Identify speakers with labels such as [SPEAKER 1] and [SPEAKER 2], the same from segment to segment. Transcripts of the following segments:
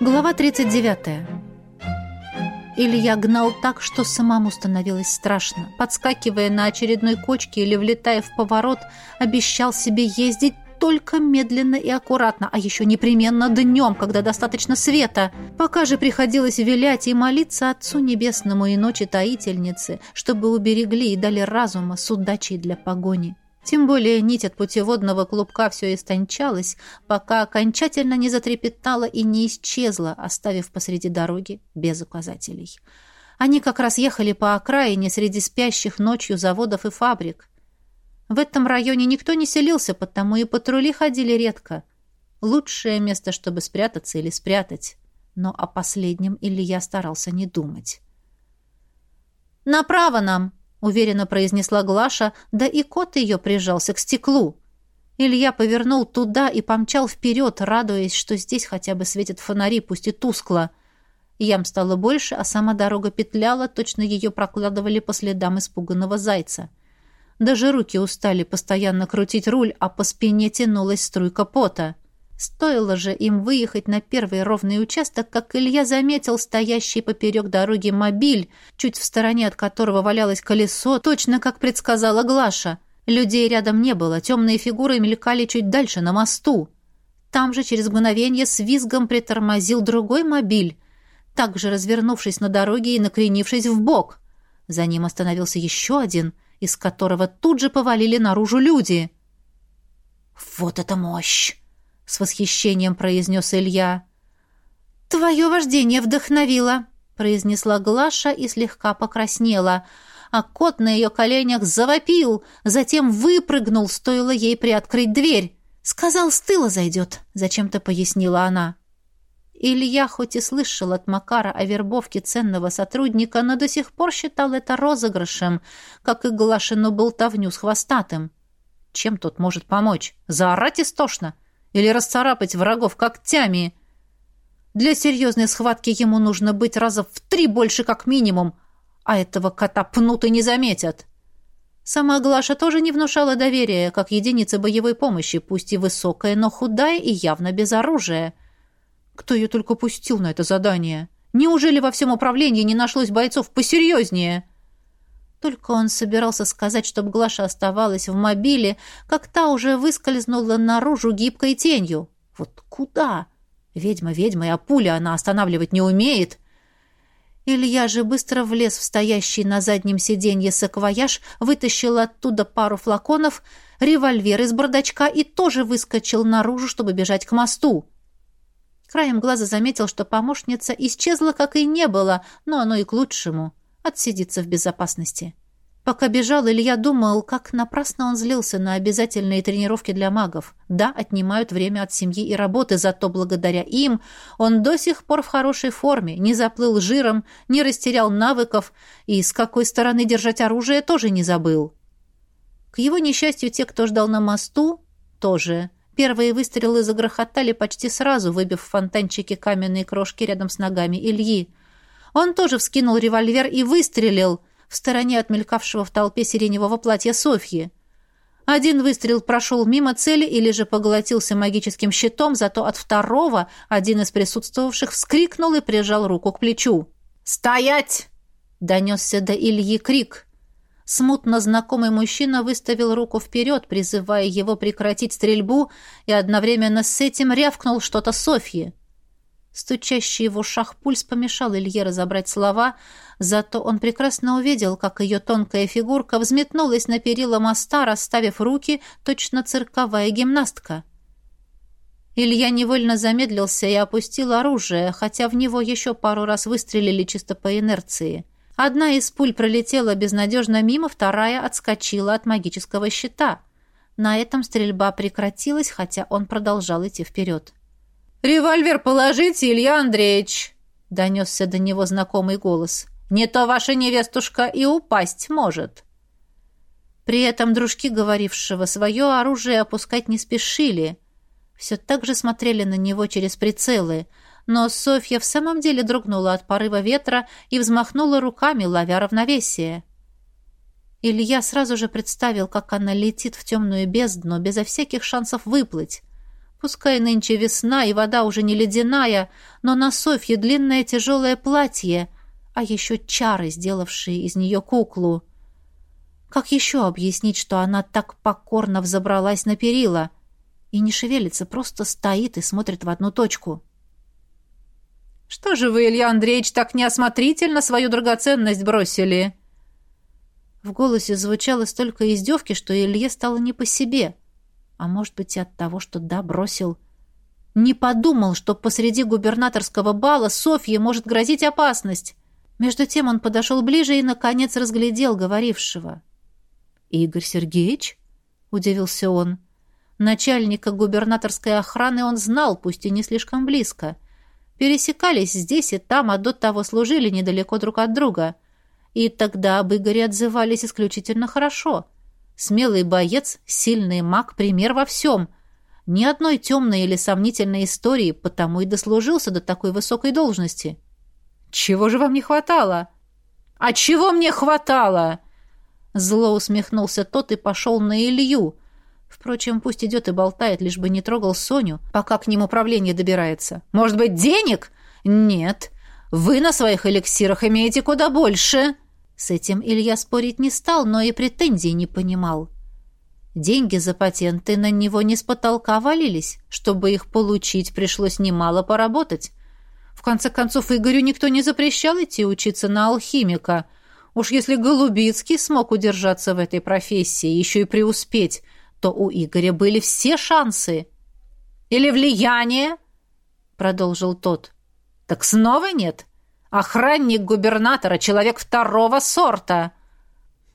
[SPEAKER 1] Глава 39. Илья гнал так, что самому становилось страшно. Подскакивая на очередной кочке или влетая в поворот, обещал себе ездить только медленно и аккуратно, а еще непременно днем, когда достаточно света. Пока же приходилось вилять и молиться Отцу Небесному и Ночи Таительницы, чтобы уберегли и дали разума с удачей для погони. Тем более нить от путеводного клубка все истончалась, пока окончательно не затрепетала и не исчезла, оставив посреди дороги без указателей. Они как раз ехали по окраине среди спящих ночью заводов и фабрик. В этом районе никто не селился, потому и патрули ходили редко. Лучшее место, чтобы спрятаться или спрятать. Но о последнем Илья старался не думать. «Направо нам!» — уверенно произнесла Глаша, да и кот ее прижался к стеклу. Илья повернул туда и помчал вперед, радуясь, что здесь хотя бы светят фонари, пусть и тускло. Ям стало больше, а сама дорога петляла, точно ее прокладывали по следам испуганного зайца. Даже руки устали постоянно крутить руль, а по спине тянулась струйка пота. Стоило же им выехать на первый ровный участок, как Илья заметил стоящий поперек дороги мобиль, чуть в стороне от которого валялось колесо, точно как предсказала Глаша. Людей рядом не было, темные фигуры мелькали чуть дальше, на мосту. Там же через мгновение с визгом притормозил другой мобиль, также развернувшись на дороге и накренившись в бок. За ним остановился еще один — из которого тут же повалили наружу люди. «Вот это мощь!» — с восхищением произнес Илья. «Твое вождение вдохновило!» — произнесла Глаша и слегка покраснела, а кот на ее коленях завопил, затем выпрыгнул, стоило ей приоткрыть дверь. «Сказал, с тыла зайдет», — зачем-то пояснила она. Илья хоть и слышал от Макара о вербовке ценного сотрудника, но до сих пор считал это розыгрышем, как и Глашину болтовню с хвостатым. Чем тот может помочь? Заорать истошно? Или расцарапать врагов когтями? Для серьезной схватки ему нужно быть раза в три больше как минимум, а этого кота пнут и не заметят. Сама Глаша тоже не внушала доверия, как единица боевой помощи, пусть и высокая, но худая и явно без оружия — кто ее только пустил на это задание? Неужели во всем управлении не нашлось бойцов посерьезнее? Только он собирался сказать, чтобы Глаша оставалась в мобиле, как та уже выскользнула наружу гибкой тенью. Вот куда? Ведьма ведьма, а пуля она останавливать не умеет. Илья же быстро влез в стоящий на заднем сиденье саквояж, вытащил оттуда пару флаконов, револьвер из бардачка и тоже выскочил наружу, чтобы бежать к мосту. Краем глаза заметил, что помощница исчезла, как и не было, но оно и к лучшему. Отсидится в безопасности. Пока бежал, Илья думал, как напрасно он злился на обязательные тренировки для магов. Да, отнимают время от семьи и работы, зато благодаря им он до сих пор в хорошей форме, не заплыл жиром, не растерял навыков и с какой стороны держать оружие тоже не забыл. К его несчастью, те, кто ждал на мосту, тоже. Первые выстрелы загрохотали почти сразу, выбив в фонтанчике каменные крошки рядом с ногами Ильи. Он тоже вскинул револьвер и выстрелил в стороне от мелькавшего в толпе сиреневого платья Софьи. Один выстрел прошел мимо цели или же поглотился магическим щитом, зато от второго один из присутствовавших вскрикнул и прижал руку к плечу. «Стоять!» — донесся до Ильи крик. Смутно знакомый мужчина выставил руку вперед, призывая его прекратить стрельбу, и одновременно с этим рявкнул что-то Софье. Стучащий в ушах пульс помешал Илье разобрать слова, зато он прекрасно увидел, как ее тонкая фигурка взметнулась на перила моста, расставив руки, точно цирковая гимнастка. Илья невольно замедлился и опустил оружие, хотя в него еще пару раз выстрелили чисто по инерции — Одна из пуль пролетела безнадежно мимо, вторая отскочила от магического щита. На этом стрельба прекратилась, хотя он продолжал идти вперед. «Револьвер положите, Илья Андреевич!» — донесся до него знакомый голос. «Не то ваша невестушка и упасть может!» При этом дружки говорившего свое оружие опускать не спешили. Все так же смотрели на него через прицелы — но Софья в самом деле дрогнула от порыва ветра и взмахнула руками, ловя равновесие. Илья сразу же представил, как она летит в темную бездну, безо всяких шансов выплыть. Пускай нынче весна и вода уже не ледяная, но на Софье длинное тяжелое платье, а еще чары, сделавшие из нее куклу. Как еще объяснить, что она так покорно взобралась на перила и не шевелится, просто стоит и смотрит в одну точку? «Что же вы, Илья Андреевич, так неосмотрительно свою драгоценность бросили?» В голосе звучало столько издевки, что Илье стало не по себе. А может быть и от того, что да, бросил. Не подумал, что посреди губернаторского бала Софье может грозить опасность. Между тем он подошел ближе и, наконец, разглядел говорившего. «Игорь Сергеевич?» — удивился он. Начальника губернаторской охраны он знал, пусть и не слишком близко. Пересекались здесь и там, а до того служили недалеко друг от друга. И тогда об Игоре отзывались исключительно хорошо. Смелый боец, сильный маг, пример во всем. Ни одной темной или сомнительной истории, потому и дослужился до такой высокой должности. «Чего же вам не хватало?» «А чего мне хватало?» Зло усмехнулся тот и пошел на Илью. Впрочем, пусть идет и болтает, лишь бы не трогал Соню, пока к ним управление добирается. «Может быть, денег?» «Нет. Вы на своих эликсирах имеете куда больше». С этим Илья спорить не стал, но и претензий не понимал. Деньги за патенты на него не с потолка валились. Чтобы их получить, пришлось немало поработать. В конце концов, Игорю никто не запрещал идти учиться на алхимика. Уж если Голубицкий смог удержаться в этой профессии, еще и преуспеть, то у Игоря были все шансы. «Или влияние?» — продолжил тот. «Так снова нет. Охранник губернатора — человек второго сорта».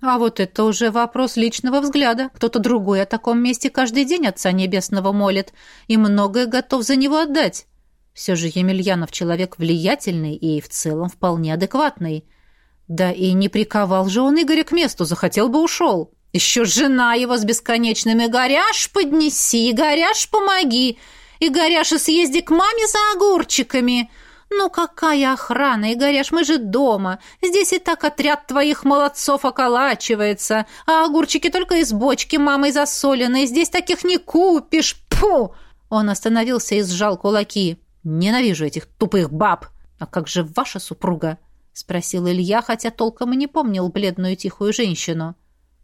[SPEAKER 1] А вот это уже вопрос личного взгляда. Кто-то другой о таком месте каждый день Отца Небесного молит и многое готов за него отдать. Все же Емельянов человек влиятельный и в целом вполне адекватный. Да и не приковал же он Игоря к месту, захотел бы ушел. Еще жена его с бесконечным «Игоряш, поднеси, Игоряш, помоги! Игоряша, съезди к маме за огурчиками!» «Ну какая охрана, Игоряш, мы же дома. Здесь и так отряд твоих молодцов околачивается, а огурчики только из бочки мамой засоленные. Здесь таких не купишь. Пфу!» Он остановился и сжал кулаки. Ненавижу этих тупых баб. А как же ваша супруга? спросил Илья, хотя толком и не помнил бледную тихую женщину.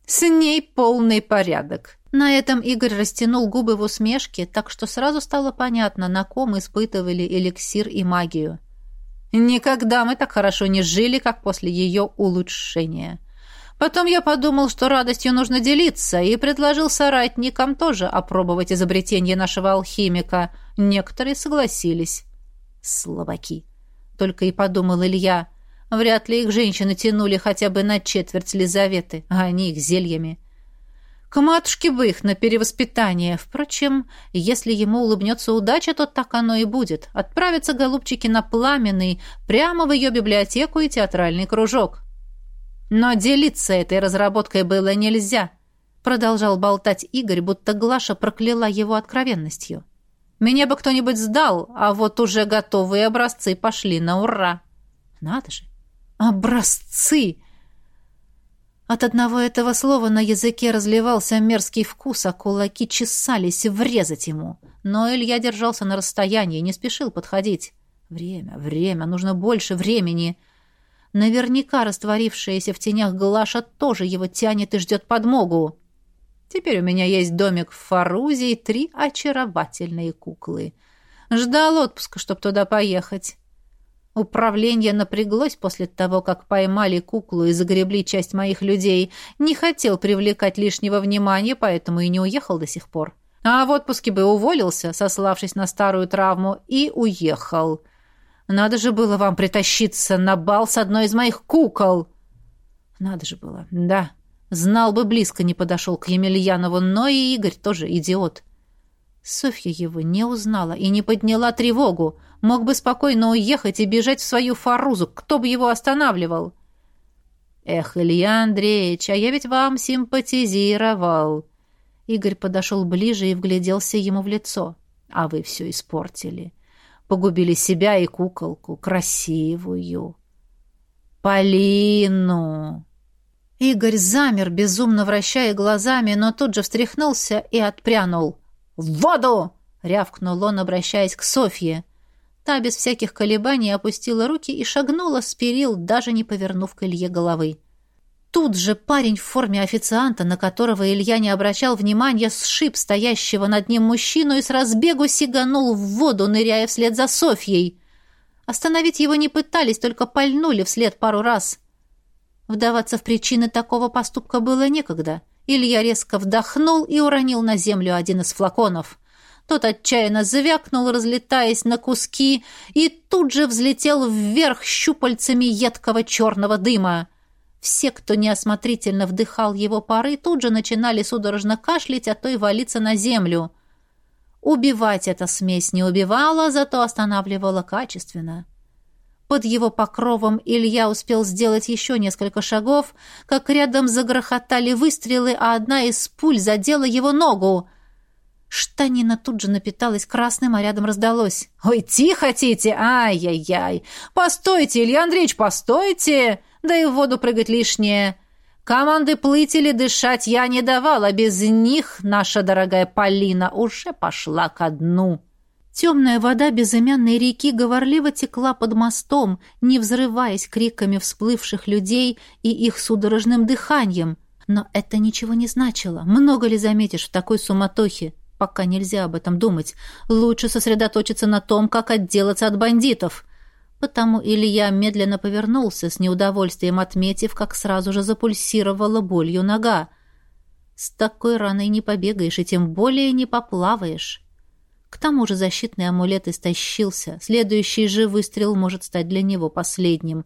[SPEAKER 1] С ней полный порядок. На этом Игорь растянул губы в усмешке, так что сразу стало понятно, на ком испытывали эликсир и магию. Никогда мы так хорошо не жили, как после ее улучшения. Потом я подумал, что радостью нужно делиться, и предложил соратникам тоже опробовать изобретение нашего алхимика. Некоторые согласились. Слабаки. Только и подумал Илья. Вряд ли их женщины тянули хотя бы на четверть Лизаветы, а они их зельями. К матушке бы их на перевоспитание. Впрочем, если ему улыбнется удача, то так оно и будет. Отправятся голубчики на пламенный, прямо в ее библиотеку и театральный кружок. Но делиться этой разработкой было нельзя, продолжал болтать Игорь, будто Глаша прокляла его откровенностью. Меня бы кто-нибудь сдал, а вот уже готовые образцы пошли на ура. Надо же. Образцы. От одного этого слова на языке разливался мерзкий вкус, а кулаки чесались врезать ему. Но Илья держался на расстоянии, не спешил подходить. Время, время, нужно больше времени. Наверняка растворившаяся в тенях Глаша тоже его тянет и ждет подмогу. Теперь у меня есть домик в Фарузе и три очаровательные куклы. Ждал отпуска, чтобы туда поехать. Управление напряглось после того, как поймали куклу и загребли часть моих людей. Не хотел привлекать лишнего внимания, поэтому и не уехал до сих пор. А в отпуске бы уволился, сославшись на старую травму, и уехал. Надо же было вам притащиться на бал с одной из моих кукол. Надо же было, да. Знал бы, близко не подошел к Емельянову, но и Игорь тоже идиот. Софья его не узнала и не подняла тревогу. Мог бы спокойно уехать и бежать в свою фарузу. Кто бы его останавливал? Эх, Илья Андреевич, а я ведь вам симпатизировал. Игорь подошел ближе и вгляделся ему в лицо. А вы все испортили. Погубили себя и куколку, красивую. Полину. Игорь замер, безумно вращая глазами, но тут же встряхнулся и отпрянул. «В воду!» — рявкнул он, обращаясь к Софье. Та без всяких колебаний опустила руки и шагнула с перил, даже не повернув к Илье головы. Тут же парень в форме официанта, на которого Илья не обращал внимания, сшиб стоящего над ним мужчину и с разбегу сиганул в воду, ныряя вслед за Софьей. Остановить его не пытались, только пальнули вслед пару раз. Вдаваться в причины такого поступка было некогда. Илья резко вдохнул и уронил на землю один из флаконов. Тот отчаянно завякнул, разлетаясь на куски, и тут же взлетел вверх щупальцами едкого черного дыма. Все, кто неосмотрительно вдыхал его пары, тут же начинали судорожно кашлять, а то и валиться на землю. Убивать эта смесь не убивала, зато останавливала качественно. Под его покровом Илья успел сделать еще несколько шагов, как рядом загрохотали выстрелы, а одна из пуль задела его ногу. Штанина тут же напиталась красным, а рядом раздалось. «Ой, тихо хотите? Ай-яй-яй! Постойте, Илья Андреевич, постойте!» да и в воду прыгать лишнее. Команды плыть или дышать я не давала, без них наша дорогая Полина уже пошла ко дну. Темная вода безымянной реки говорливо текла под мостом, не взрываясь криками всплывших людей и их судорожным дыханием. Но это ничего не значило. Много ли заметишь в такой суматохе? Пока нельзя об этом думать. Лучше сосредоточиться на том, как отделаться от бандитов. Потому Илья медленно повернулся, с неудовольствием отметив, как сразу же запульсировала болью нога. С такой раной не побегаешь и тем более не поплаваешь. К тому же защитный амулет истощился. Следующий же выстрел может стать для него последним.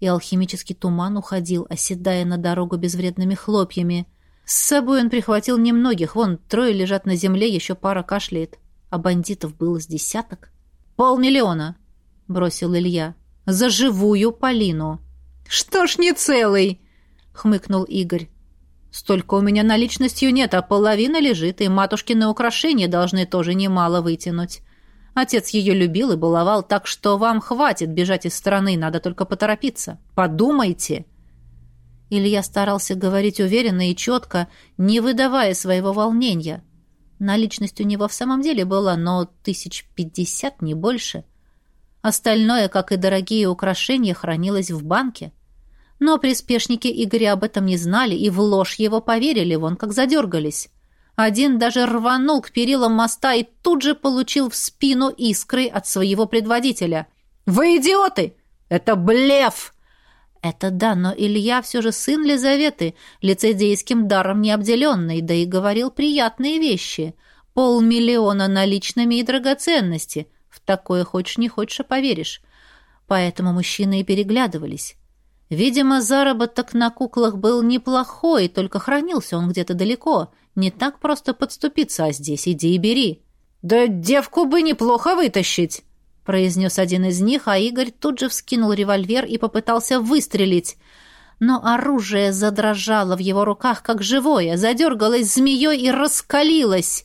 [SPEAKER 1] И алхимический туман уходил, оседая на дорогу безвредными хлопьями. С собой он прихватил немногих. Вон, трое лежат на земле, еще пара кашляет. А бандитов было с десяток. Полмиллиона бросил Илья. «За живую Полину!» «Что ж не целый?» — хмыкнул Игорь. «Столько у меня наличностью нет, а половина лежит, и матушкины украшения должны тоже немало вытянуть. Отец ее любил и баловал, так что вам хватит бежать из страны, надо только поторопиться. Подумайте!» Илья старался говорить уверенно и четко, не выдавая своего волнения. Наличность у него в самом деле была, но тысяч пятьдесят, не больше — Остальное, как и дорогие украшения, хранилось в банке. Но приспешники Игоря об этом не знали и в ложь его поверили, вон как задергались. Один даже рванул к перилам моста и тут же получил в спину искры от своего предводителя. «Вы идиоты! Это блеф!» Это да, но Илья все же сын Лизаветы, лицедейским даром не обделенный, да и говорил приятные вещи. Полмиллиона наличными и драгоценности — в такое хочешь не хочешь, а поверишь. Поэтому мужчины и переглядывались. Видимо, заработок на куклах был неплохой, только хранился он где-то далеко. Не так просто подступиться, а здесь иди и бери. «Да девку бы неплохо вытащить!» Произнес один из них, а Игорь тут же вскинул револьвер и попытался выстрелить. Но оружие задрожало в его руках, как живое, задергалось змеей и раскалилось.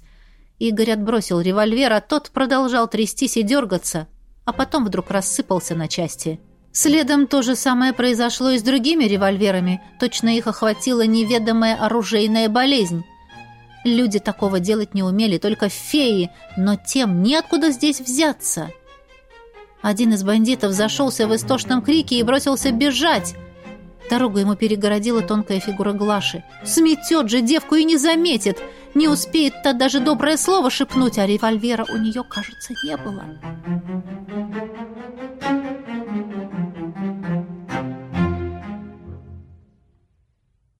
[SPEAKER 1] Игорь отбросил револьвер, а тот продолжал трястись и дергаться, а потом вдруг рассыпался на части. Следом то же самое произошло и с другими револьверами, точно их охватила неведомая оружейная болезнь. Люди такого делать не умели, только феи, но тем неоткуда здесь взяться. Один из бандитов зашелся в истошном крике и бросился бежать. Дорогу ему перегородила тонкая фигура Глаши. «Сметет же девку и не заметит! Не успеет то даже доброе слово шепнуть, а револьвера у нее, кажется, не было!»